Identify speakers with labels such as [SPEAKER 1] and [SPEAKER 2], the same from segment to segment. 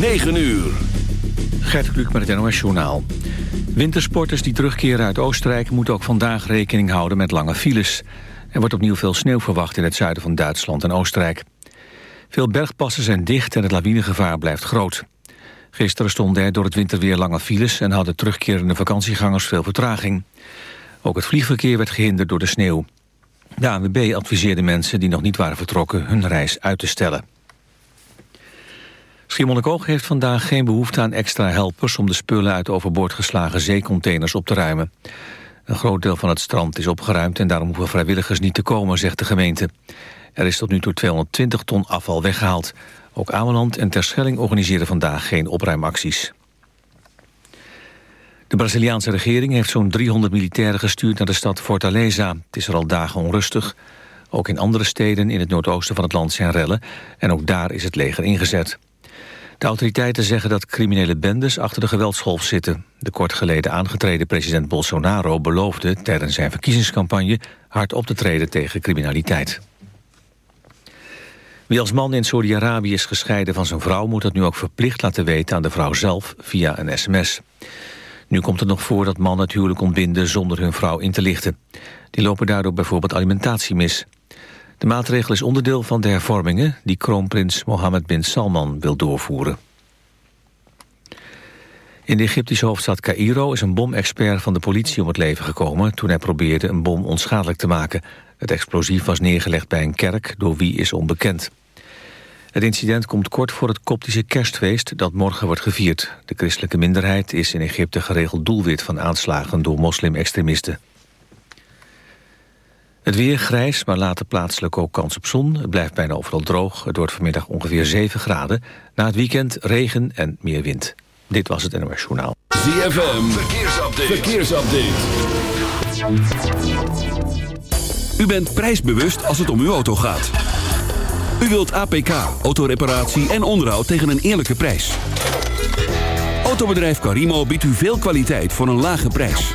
[SPEAKER 1] 9 uur.
[SPEAKER 2] Gert Kluk met het NOS Journaal. Wintersporters die terugkeren uit Oostenrijk... moeten ook vandaag rekening houden met lange files. Er wordt opnieuw veel sneeuw verwacht in het zuiden van Duitsland en Oostenrijk. Veel bergpassen zijn dicht en het lawinegevaar blijft groot. Gisteren stonden er door het winterweer lange files... en hadden terugkerende vakantiegangers veel vertraging. Ook het vliegverkeer werd gehinderd door de sneeuw. De ANWB adviseerde mensen die nog niet waren vertrokken... hun reis uit te stellen. Schiermonnikoog heeft vandaag geen behoefte aan extra helpers... om de spullen uit overboord geslagen zeecontainers op te ruimen. Een groot deel van het strand is opgeruimd... en daarom hoeven vrijwilligers niet te komen, zegt de gemeente. Er is tot nu toe 220 ton afval weggehaald. Ook Ameland en Terschelling organiseren vandaag geen opruimacties. De Braziliaanse regering heeft zo'n 300 militairen gestuurd naar de stad Fortaleza. Het is er al dagen onrustig. Ook in andere steden in het noordoosten van het land zijn rellen... en ook daar is het leger ingezet. De autoriteiten zeggen dat criminele bendes achter de geweldsgolf zitten. De kort geleden aangetreden president Bolsonaro beloofde tijdens zijn verkiezingscampagne hard op te treden tegen criminaliteit. Wie als man in Saudi-Arabië is gescheiden van zijn vrouw... moet dat nu ook verplicht laten weten aan de vrouw zelf via een sms. Nu komt het nog voor dat mannen het huwelijk ontbinden zonder hun vrouw in te lichten. Die lopen daardoor bijvoorbeeld alimentatie mis. De maatregel is onderdeel van de hervormingen... die kroonprins Mohammed bin Salman wil doorvoeren. In de Egyptische hoofdstad Cairo is een bomexpert van de politie om het leven gekomen... toen hij probeerde een bom onschadelijk te maken. Het explosief was neergelegd bij een kerk, door wie is onbekend. Het incident komt kort voor het koptische kerstfeest dat morgen wordt gevierd. De christelijke minderheid is in Egypte geregeld doelwit van aanslagen door moslim-extremisten. Het weer grijs, maar later plaatselijk ook kans op zon. Het blijft bijna overal droog. Het wordt vanmiddag ongeveer 7 graden. Na het weekend regen en meer wind. Dit was het NOS Journaal.
[SPEAKER 1] ZFM, verkeersupdate. verkeersupdate. U bent prijsbewust als het om uw auto gaat. U wilt APK, autoreparatie en onderhoud tegen een eerlijke prijs. Autobedrijf Carimo biedt u veel kwaliteit voor een lage prijs.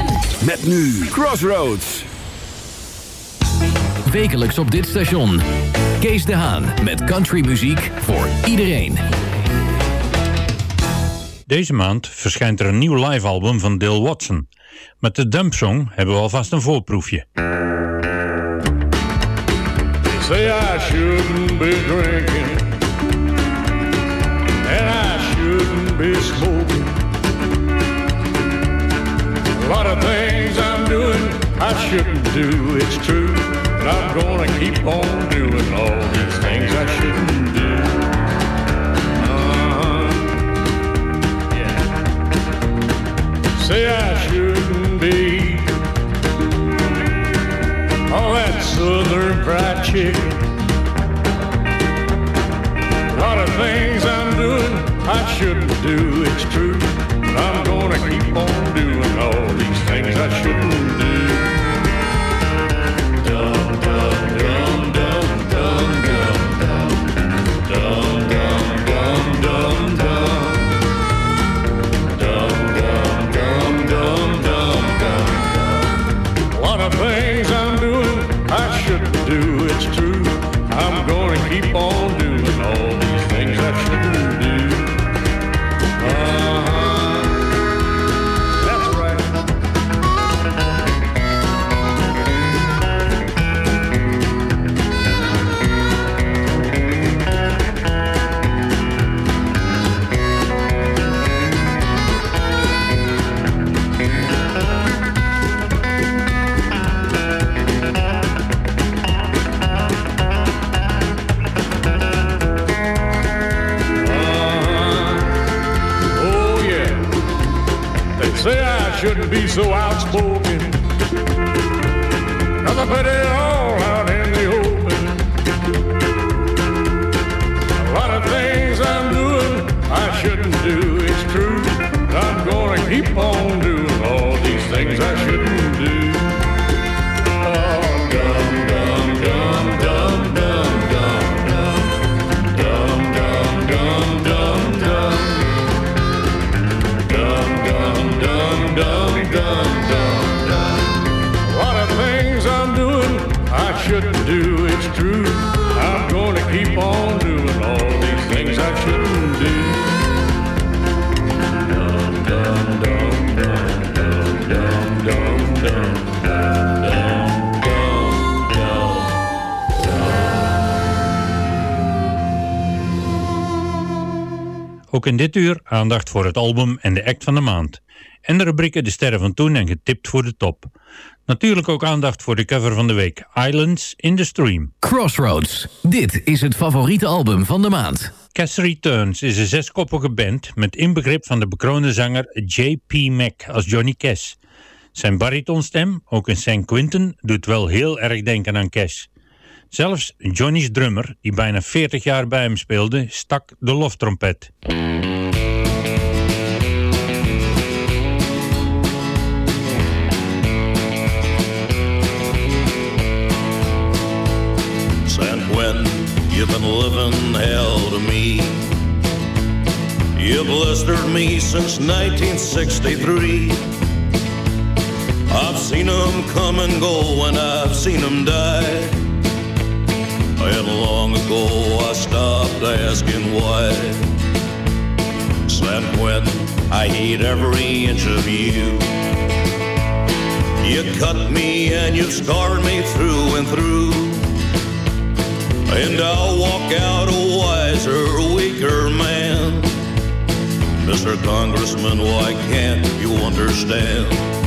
[SPEAKER 1] Met nu Crossroads.
[SPEAKER 3] Wekelijks op dit station. Kees de Haan met countrymuziek voor iedereen.
[SPEAKER 4] Deze maand verschijnt er een nieuw live-album van Dale Watson. Met de Dump Song hebben we alvast een voorproefje. say I shouldn't be drinking And I shouldn't be smoking I shouldn't do, it's true. And I'm gonna keep on doing all these things I shouldn't do. Uh-huh. Yeah. Say I shouldn't be all that southern fried chicken. A lot of things I'm doing I shouldn't do, it's true. And I'm gonna keep on doing all these things I shouldn't do.
[SPEAKER 5] Aandacht voor het album en de act van de maand. En de rubrieken De Sterren van Toen en Getipt voor de Top. Natuurlijk ook aandacht voor de cover van de week. Islands in the Stream.
[SPEAKER 3] Crossroads. Dit is het favoriete album van de maand.
[SPEAKER 5] Cass Returns is een zeskoppige band met inbegrip van de bekroonde zanger J.P. Mac als Johnny Cash. Zijn baritonstem, ook in San Quentin, doet wel heel erg denken aan Cash. Zelfs Johnny's drummer, die bijna 40 jaar bij hem speelde, stak de loftrompet.
[SPEAKER 6] You've been living hell to me. You blistered me since 1963. I've seen them come and go, and I've seen them die. And long ago I stopped asking why. San Quentin, I hate every inch of you. You cut me and you scarred me through and through. And I'll walk out a wiser, weaker man. Mr. Congressman, why can't you understand?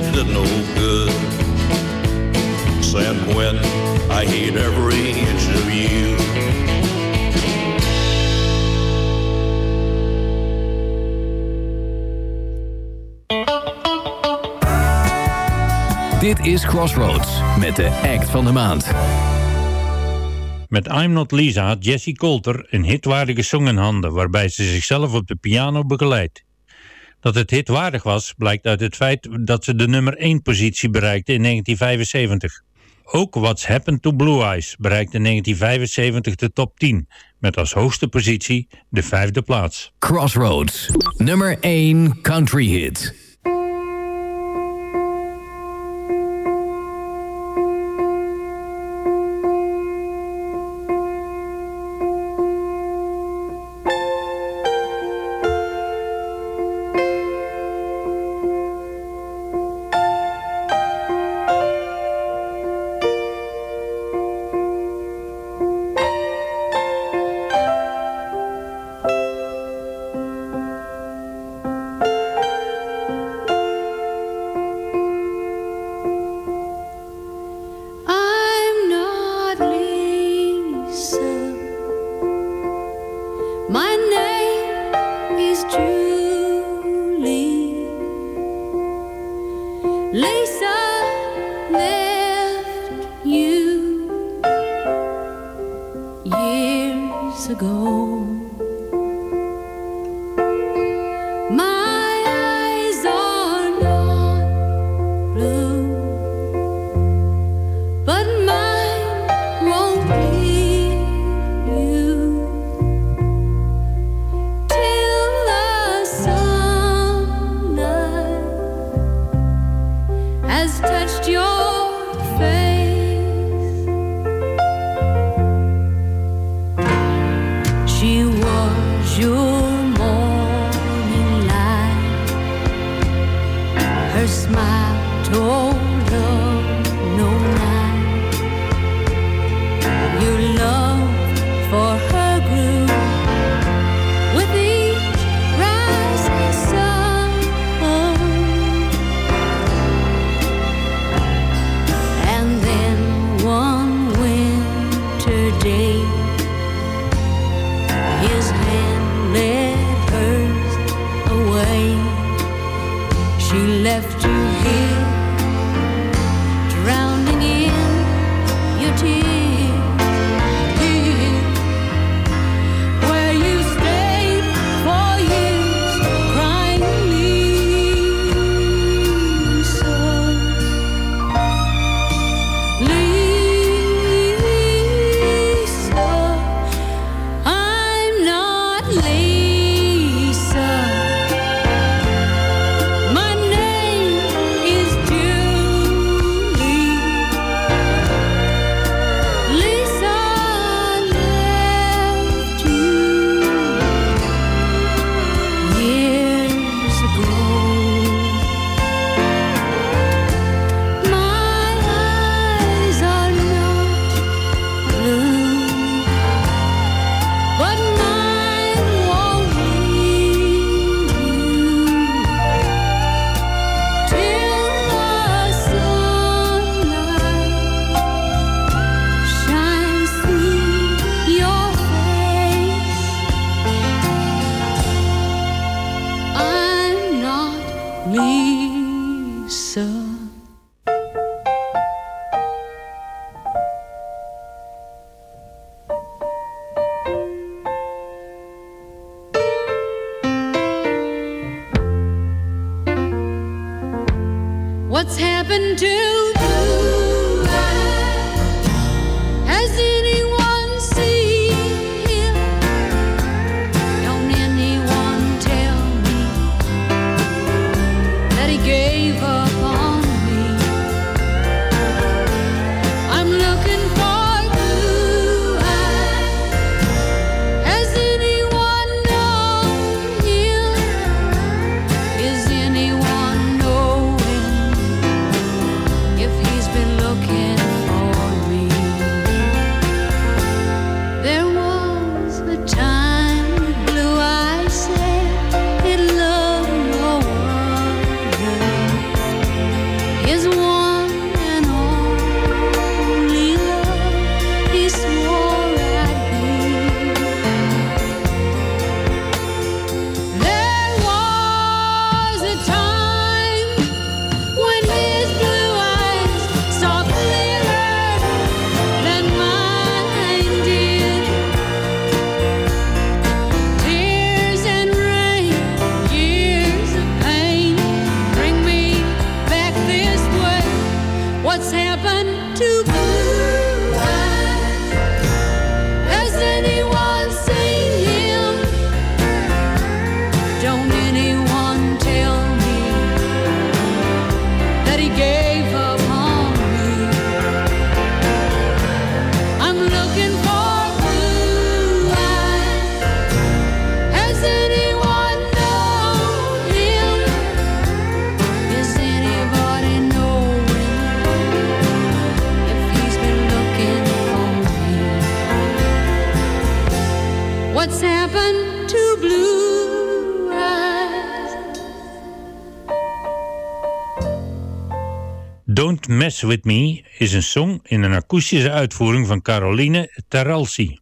[SPEAKER 6] Did no good. I hate every inch of you.
[SPEAKER 3] Dit is Crossroads met de act van de maand.
[SPEAKER 5] Met I'm Not Lisa had Jessie Coulter een hitwaardige song in handen waarbij ze zichzelf op de piano begeleidt. Dat het hitwaardig was blijkt uit het feit dat ze de nummer 1 positie bereikte in 1975. Ook What's Happened to Blue Eyes bereikte in 1975 de top 10, met als hoogste positie de vijfde plaats.
[SPEAKER 7] Crossroads, nummer 1 country hit.
[SPEAKER 5] Mess With Me is een song in een akoestische uitvoering van Caroline Terralsi.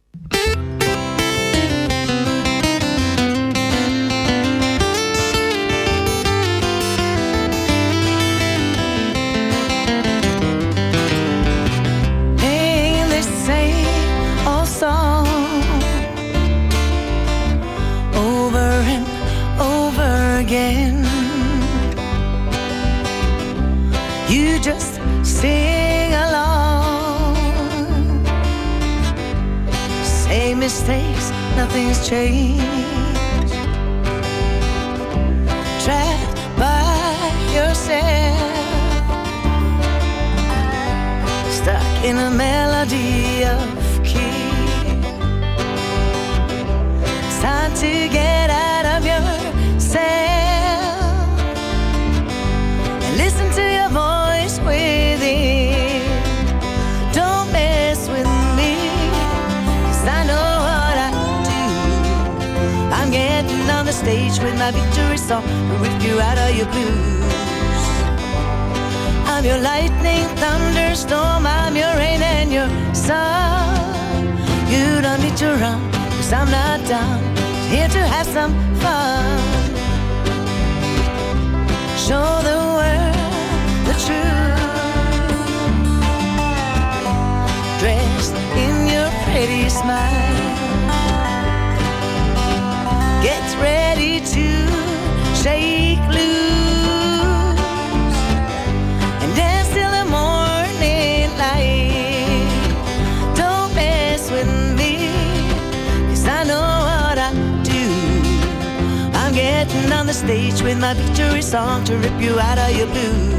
[SPEAKER 8] I'm your lightning, thunderstorm. I'm your rain and your sun. You don't need to run, cause I'm not down. Here to have some fun. Show the world the truth. Dressed in your pretty smile. Stage with my victory song to rip you out of your blues.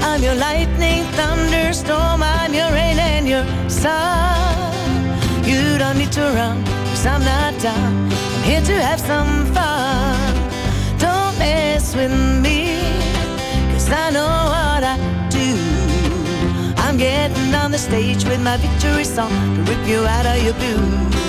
[SPEAKER 8] I'm your lightning, thunderstorm, I'm your rain and your sun. You don't need to run, cause I'm not down. I'm here to have some fun. Don't mess with me, cause I know what I do. I'm getting on the stage with my victory song to rip you out of your blues.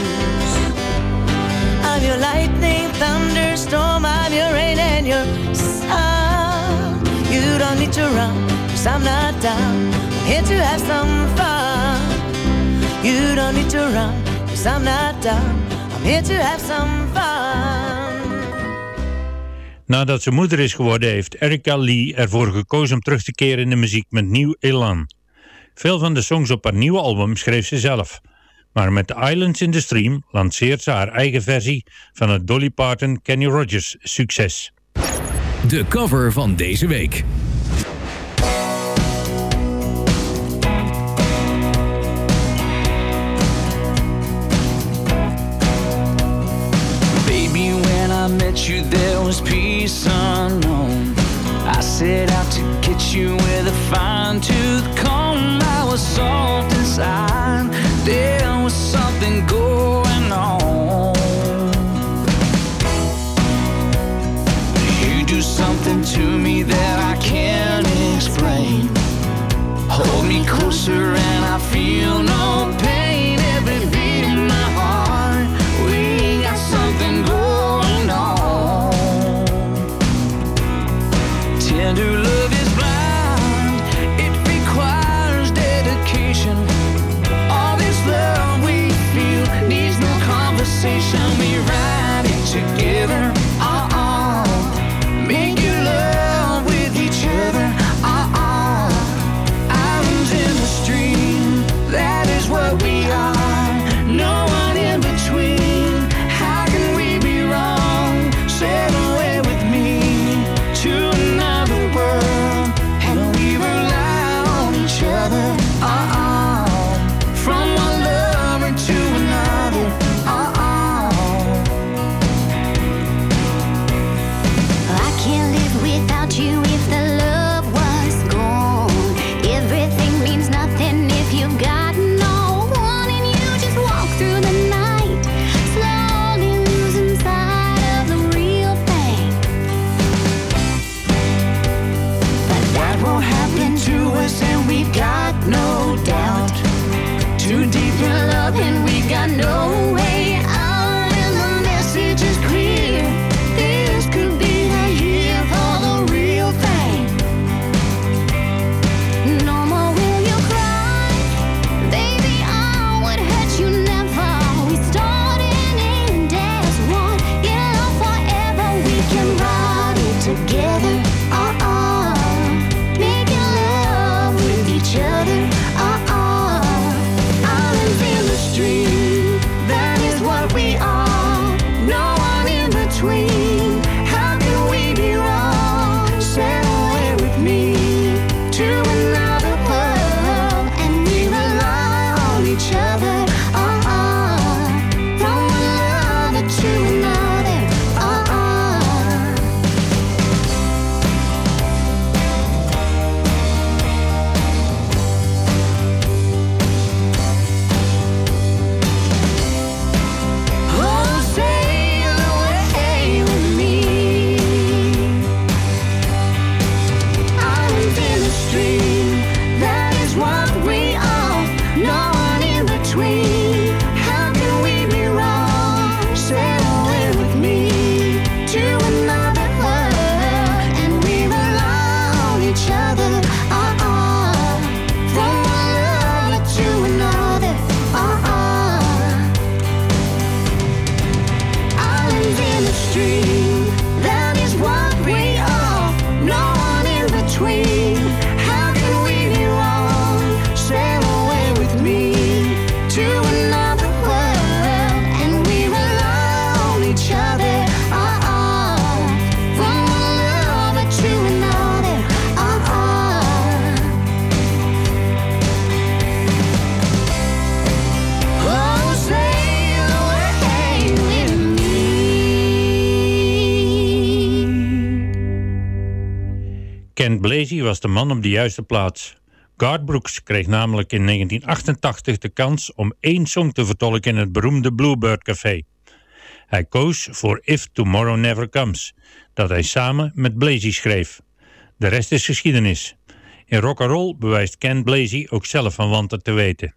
[SPEAKER 8] I'm your lightning, thunderstorm, I'm your rain and your sun. You don't need to run, cause I'm not down. I'm here to have some fun. You don't need to run, cause I'm not down. I'm here to have some fun.
[SPEAKER 5] Nadat ze moeder is geworden heeft Erika Lee ervoor gekozen om terug te keren in de muziek met nieuw elan. Veel van de songs op haar nieuwe album schreef ze zelf. Maar met The Islands in the Stream lanceert ze haar eigen versie van het Dolly Parton Kenny Rogers succes.
[SPEAKER 3] De cover van deze week.
[SPEAKER 9] Baby, when I met you,
[SPEAKER 5] Kent Blasey was de man op de juiste plaats. Garth Brooks kreeg namelijk in 1988 de kans om één song te vertolken in het beroemde Bluebird Café. Hij koos voor If Tomorrow Never Comes, dat hij samen met Blasey schreef. De rest is geschiedenis. In rock'n'roll bewijst Ken Blasey ook zelf van wanten te weten.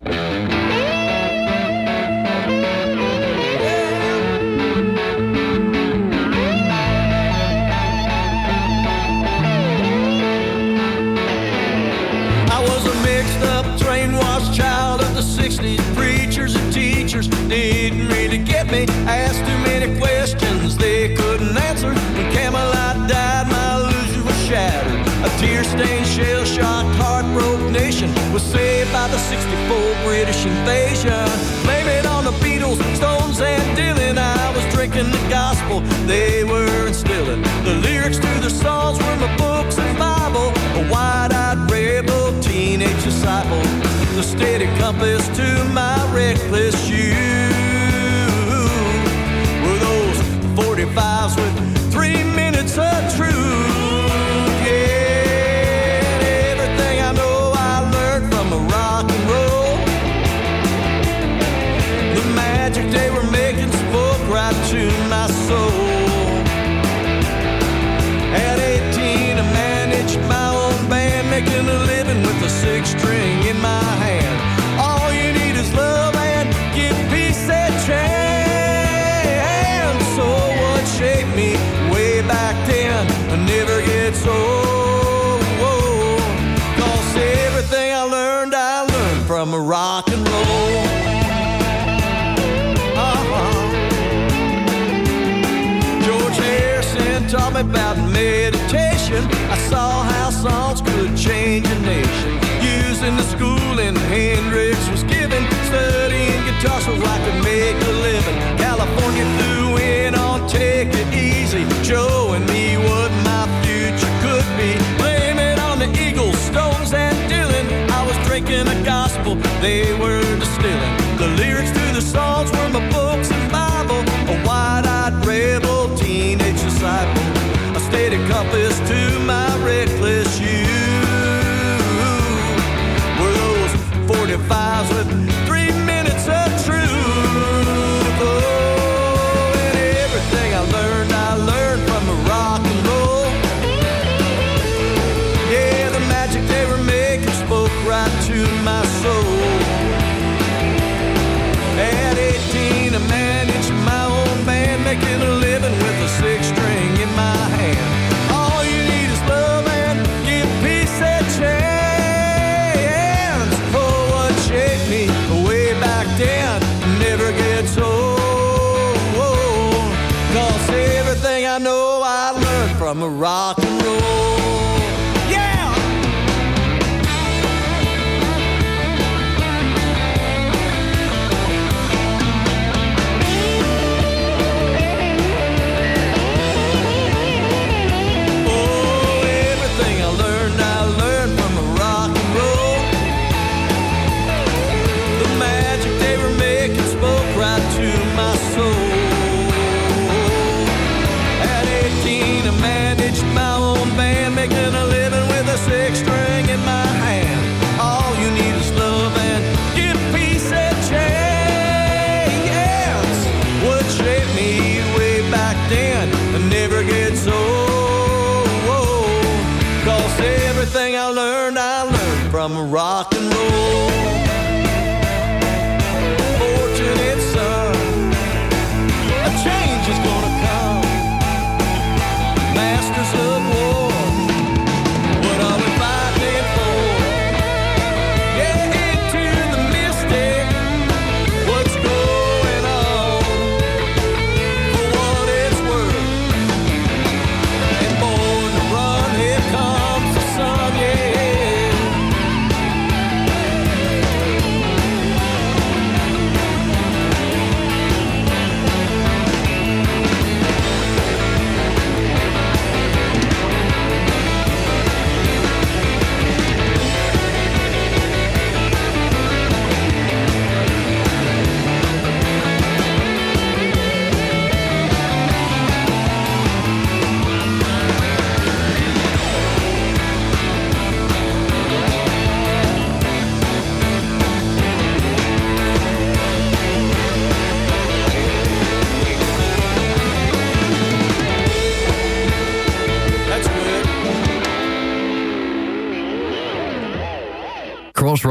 [SPEAKER 10] Invasion. Blame on the Beatles, Stones, and Dylan. I was drinking the gospel they were instilling. The lyrics to their songs were my books and Bible. A wide eyed rebel, teenage disciple. The steady compass to my reckless youth. Were those 45s with At 18, I managed my own band, making a living with a six string in my hand. All you need is love and give peace chance. So what shaped me way back then never gets everything I learned, I learned from a rock and roll. Me about meditation. I saw how songs could change a nation. Using the schooling Hendrix was given, studying guitar so I could make a living. California flew in on Take It Easy, showing me what my future could be. Blame it on the Eagles, Stones, and Dylan. I was drinking the gospel they were compass to my reckless youth. Were those 45s with rock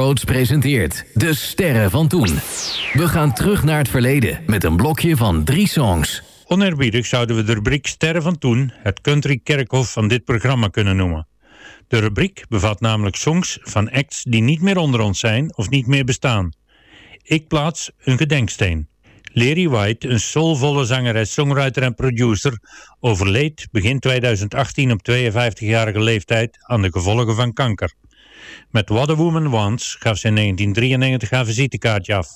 [SPEAKER 3] Presenteert De Sterren van Toen. We gaan terug naar het verleden met een blokje van drie songs.
[SPEAKER 7] Oneerbiedig zouden we de rubriek Sterren van Toen het country kerkhof van dit programma kunnen noemen. De rubriek bevat namelijk songs van acts die niet meer onder ons zijn of niet meer bestaan. Ik plaats een gedenksteen. Larry White, een soulvolle zangeres, songwriter en producer, overleed begin 2018 op 52-jarige leeftijd aan de gevolgen van kanker. Met What a Woman Wants gaf ze in 1993 haar visitekaartje af.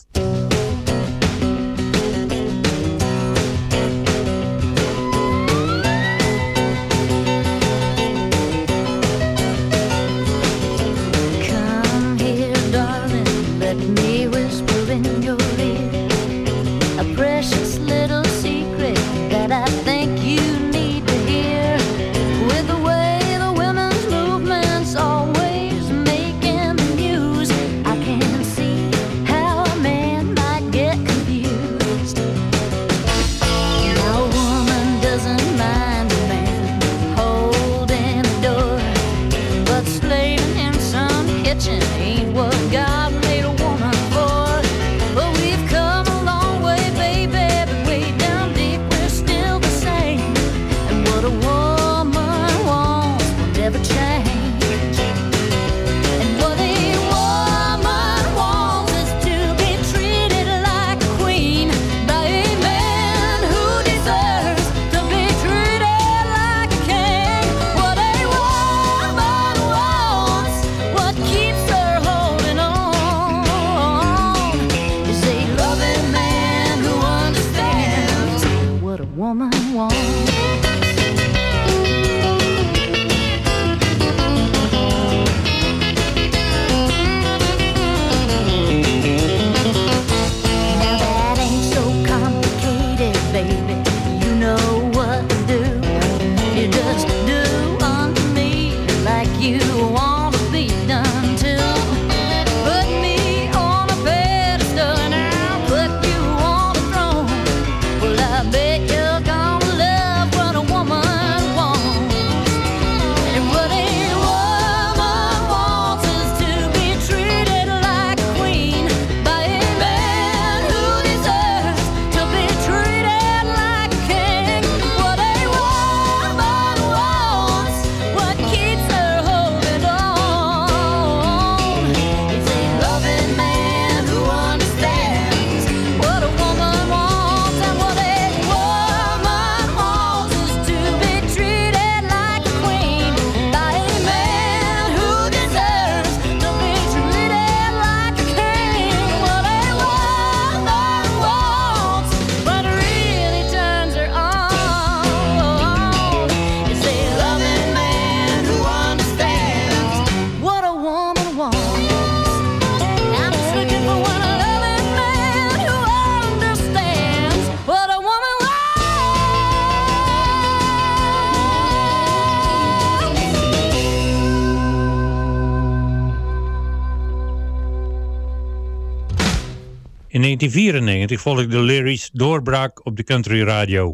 [SPEAKER 7] 1994 volgde Larry's doorbraak op de country radio.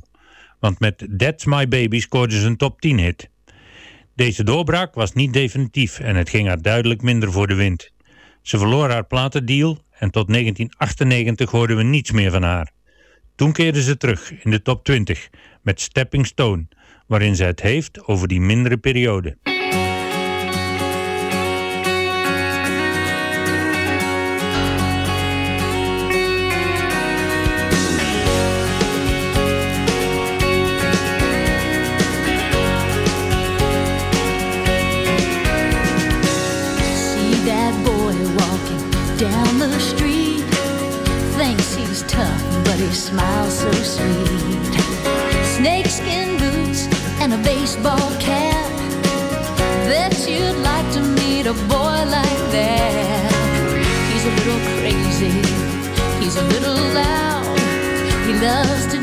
[SPEAKER 7] Want met That's My Baby scoorde ze een top 10 hit. Deze doorbraak was niet definitief en het ging haar duidelijk minder voor de wind. Ze verloor haar platendeal en tot 1998 hoorden we niets meer van haar. Toen keerde ze terug in de top 20 met Stepping Stone, waarin ze het heeft over die mindere periode.
[SPEAKER 11] He smiles so sweet. Snakeskin boots and a baseball cap. Bet you'd like to meet a boy like that. He's a little crazy, he's a little loud. He loves to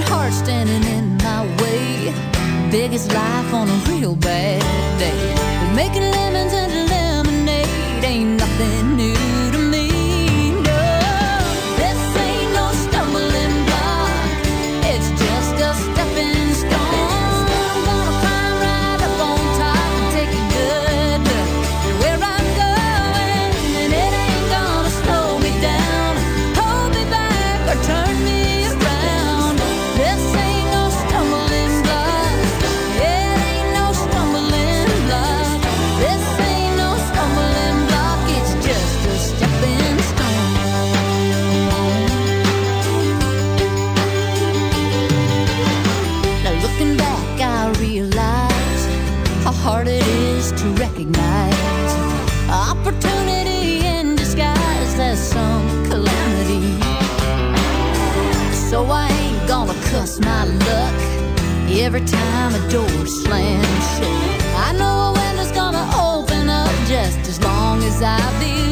[SPEAKER 7] broken heart standing in my way. Biggest life on a real bad day. Making lemons and every time a door slams shut. I know a window's gonna open up just as long as
[SPEAKER 12] I've
[SPEAKER 7] been.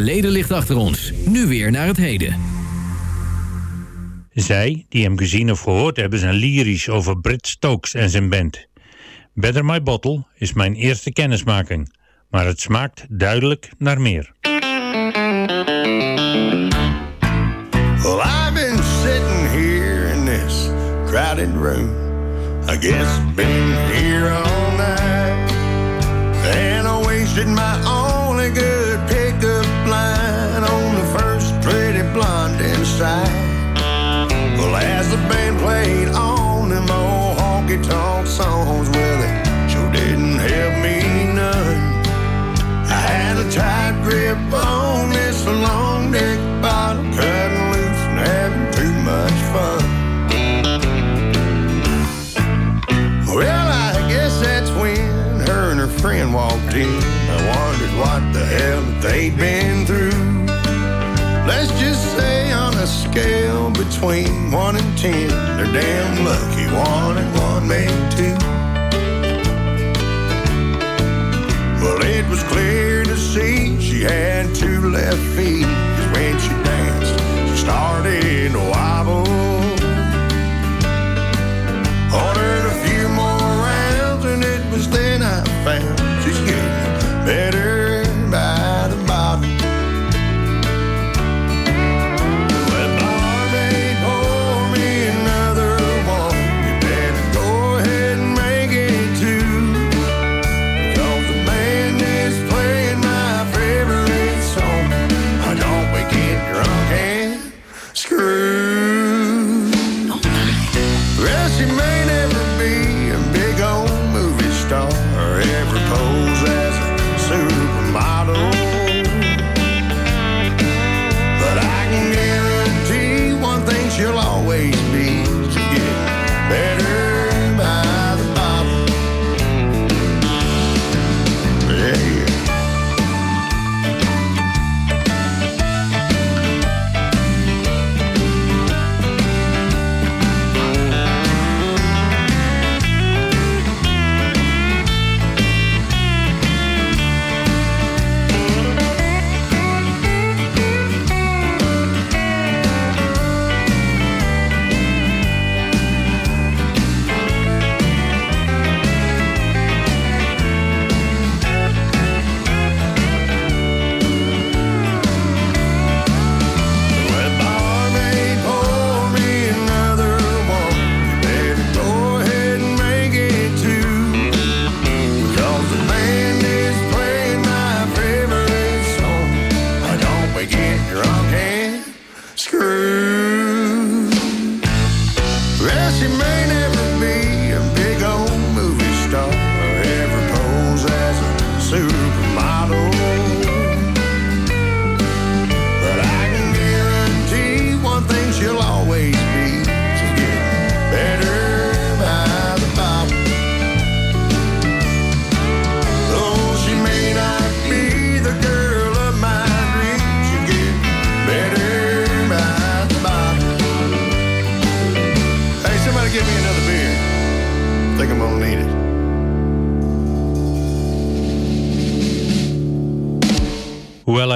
[SPEAKER 7] verleden ligt achter ons. Nu weer naar het heden.
[SPEAKER 13] Zij, die hem gezien of gehoord hebben, zijn lyrisch over Brit Stokes en zijn band. Better My Bottle is mijn eerste kennismaking, maar het smaakt duidelijk naar meer.
[SPEAKER 14] Well, I've been sitting here in this crowded room. I guess been here all night. And I wasted my only good
[SPEAKER 13] Right.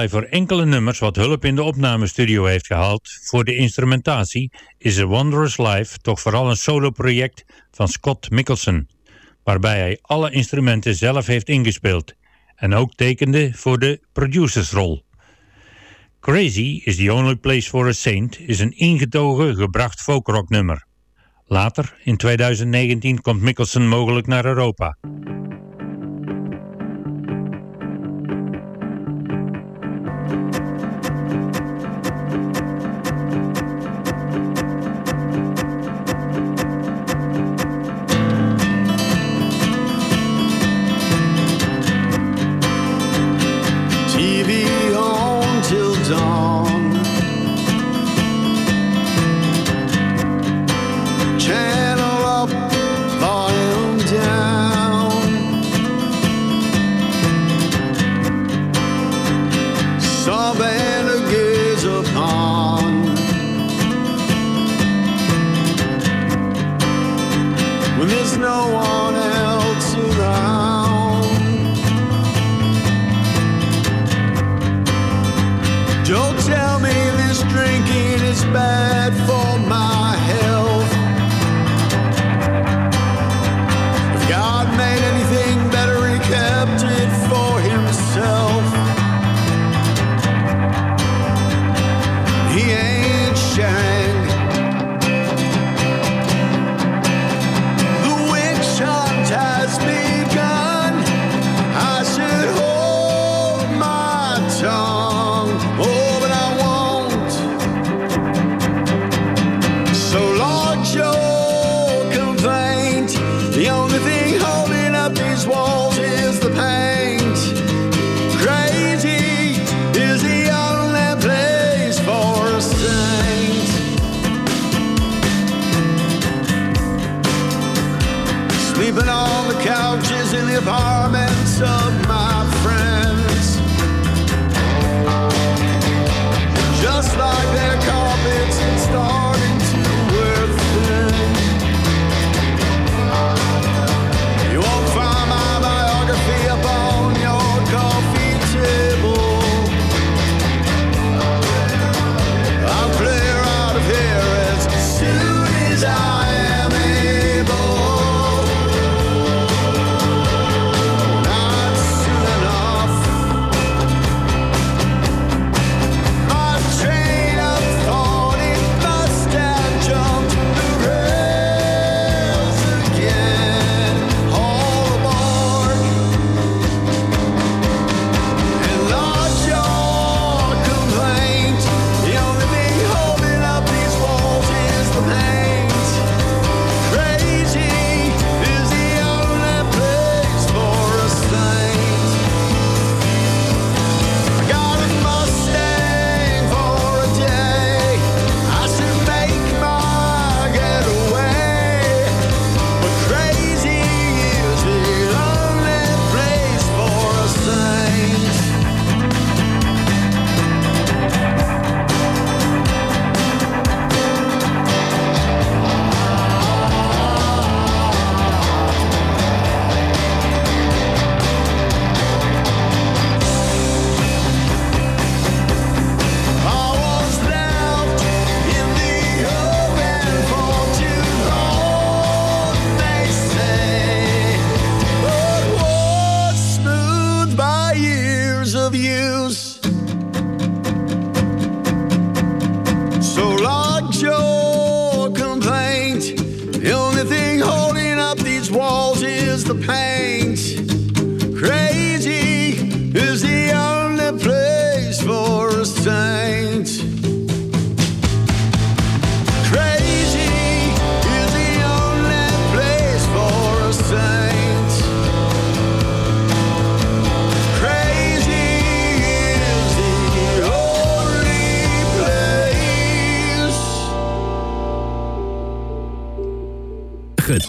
[SPEAKER 13] voor enkele nummers wat hulp in de opnamestudio heeft gehaald voor de instrumentatie, is A Wondrous Life toch vooral een solo-project van Scott Mickelson, waarbij hij alle instrumenten zelf heeft ingespeeld en ook tekende voor de producersrol. Crazy is the only place for a saint is een ingetogen gebracht folkrocknummer. Later, in 2019, komt Mickelson mogelijk naar Europa.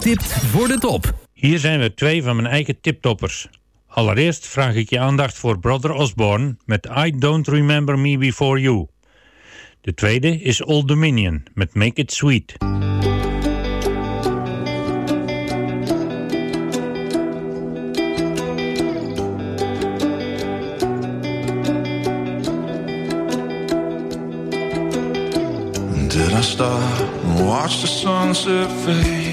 [SPEAKER 3] Getipt voor de top.
[SPEAKER 5] Hier zijn weer twee van mijn eigen tiptoppers. Allereerst vraag ik je aandacht voor Brother Osborne met I Don't Remember Me Before You. De tweede is Old Dominion met Make It Sweet.
[SPEAKER 15] Did I stop and watch the sunset fade?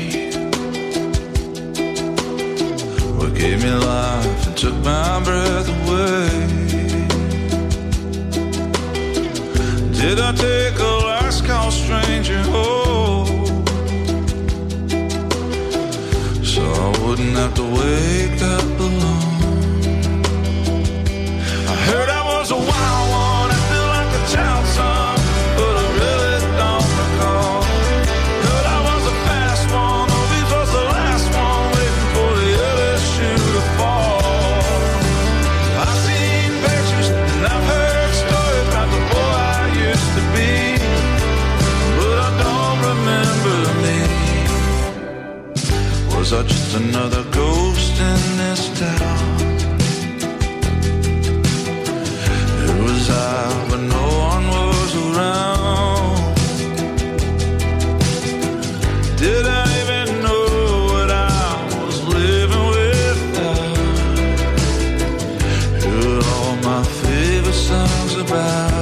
[SPEAKER 15] gave me life and took my breath away. Did I take a last call stranger home? So I wouldn't have to wake another ghost in this town. It was I, but no one was around. Did I even know what I was living without? All my favorite songs about.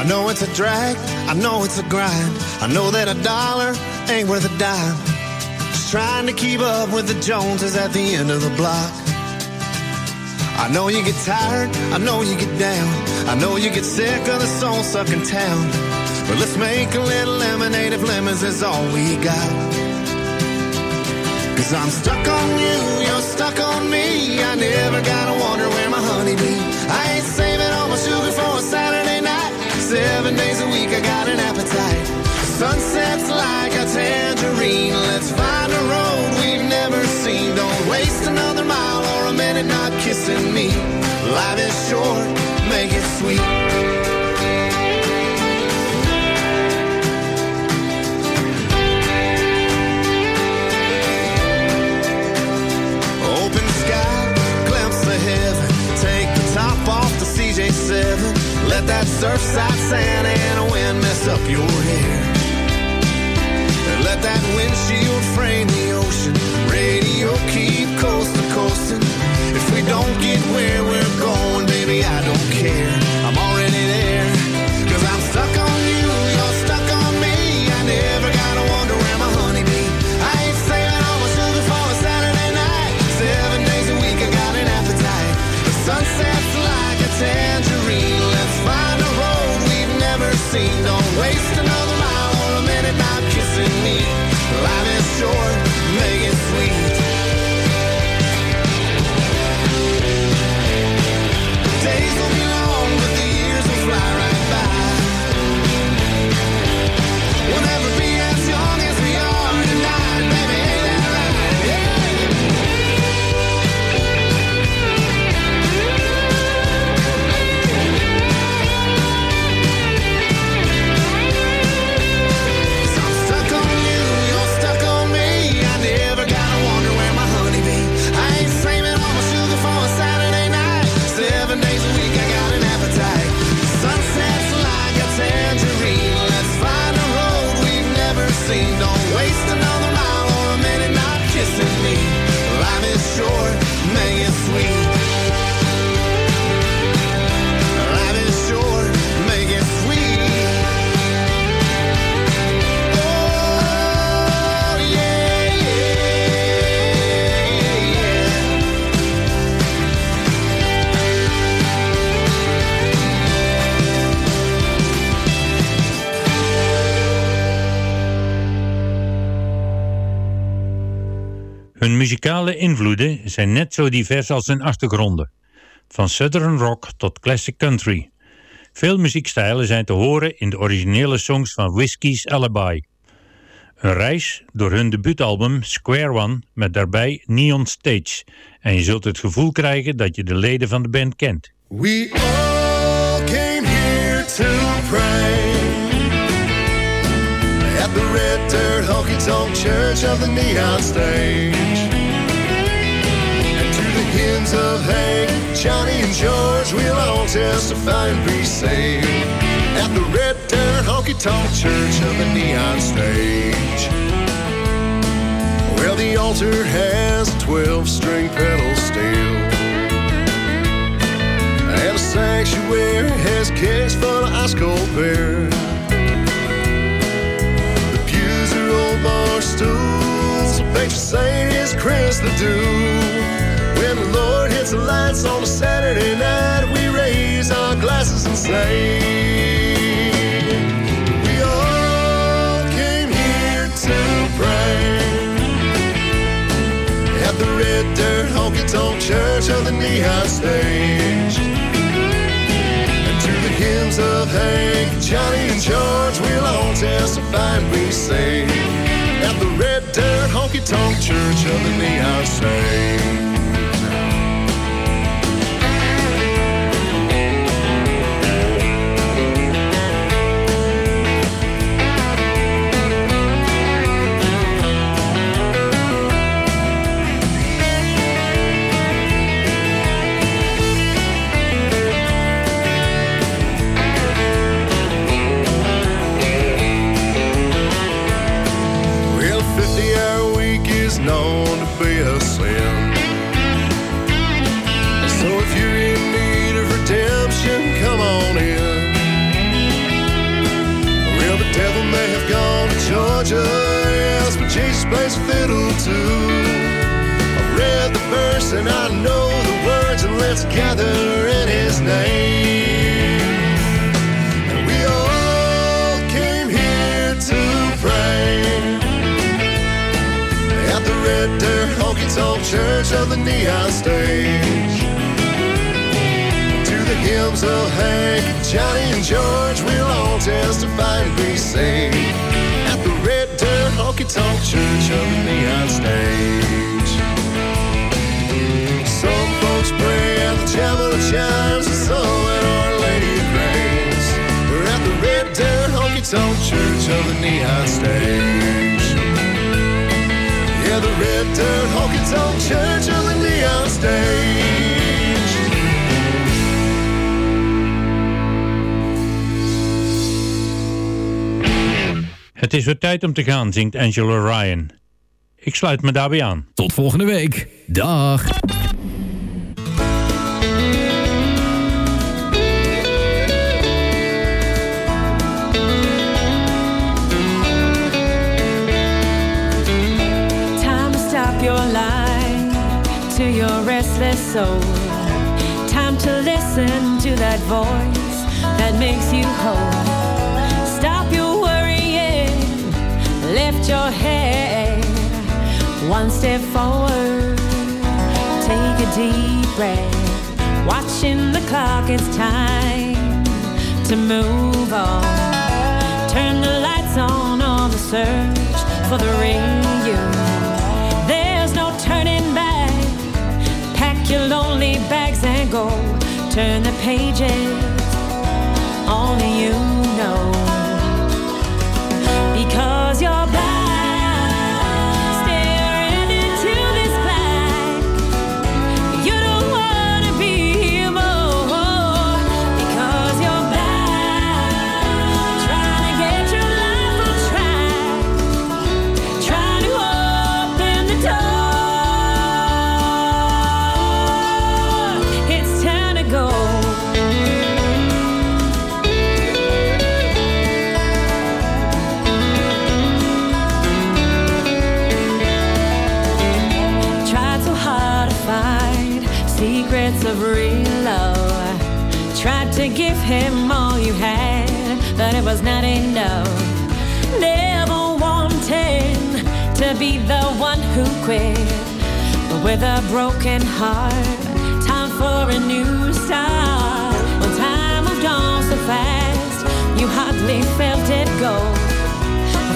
[SPEAKER 15] I
[SPEAKER 13] know it's a drag, I know it's a grind. I know that a dollar ain't worth a dime. Just trying to keep up with the Joneses at the end of the block. I know you get tired, I know you get down. I know you get sick of the soul sucking town. But let's make a little lemonade if lemons is all we got. Cause I'm stuck on you, you're stuck on me. I never gotta wonder Sunset's like a tangerine. Let's find a road we've never seen. Don't waste another mile or a minute not kissing me. Life is short, make it sweet. Open sky, glimpse of heaven. Take the top off the CJ7. Let that surfside sand and wind mess up your hair. That windshield frame the ocean. Radio keep coast to coasting. If we don't get where we're going, baby, I don't care.
[SPEAKER 5] Invloeden zijn net zo divers als hun achtergronden. Van southern rock tot classic country. Veel muziekstijlen zijn te horen in de originele songs van Whiskey's Alibi. Een reis door hun debuutalbum Square One met daarbij Neon Stage. En je zult het gevoel krijgen dat je de leden van de band kent.
[SPEAKER 13] We all came here to pray at the red dirt honky tonk church of the neon stage. The of Hank, Johnny, and George, we'll all testify and be saved at the red dirt honky tonk church of the neon stage. Well, the altar has a 12 string pedal steel. And a sanctuary has case full of ice cold beer. The pews are old bar stools. The patron saint is Chris the Dew dance on a Saturday night. We raise our glasses and say, We all came here to pray at the red dirt honky tonk church of the Neon stage. And to the hymns of Hank, Johnny, and George, we'll all testify and be saved at the red dirt honky tonk church of the Neon stage. Let's gather in his name. And we all came here to pray at the Red Dirt Honky Tonk Church of the Neon Stage. To the hymns of Hank, Johnny, and George, we'll all testify and be saved.
[SPEAKER 5] Het is weer tijd om te gaan, zingt Angela Ryan. Ik sluit me daarbij aan.
[SPEAKER 3] Tot volgende week. Dag.
[SPEAKER 7] Time to stop your lie to your restless soul. Time to listen to that voice that makes you whole. Lift your head one step forward. Take a deep breath. Watching the clock, it's time to move on. Turn the lights on on the search for the reunion. There's no turning back. Pack your lonely bags and go. Turn the pages. Only you know. Because you're blind. Him all you had, but it was not enough. Never wanting to be the one who quit, but with a broken heart, time for a new start. When time moved on so fast, you hardly felt it go.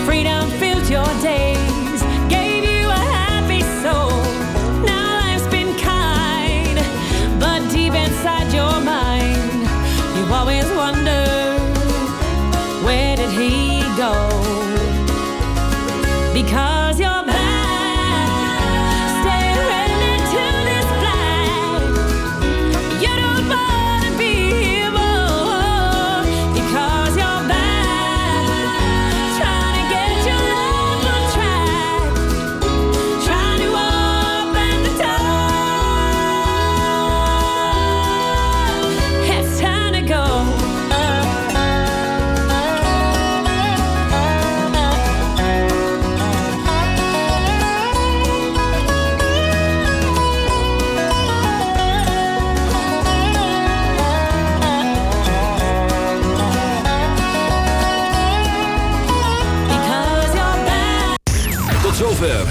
[SPEAKER 7] Freedom filled your days,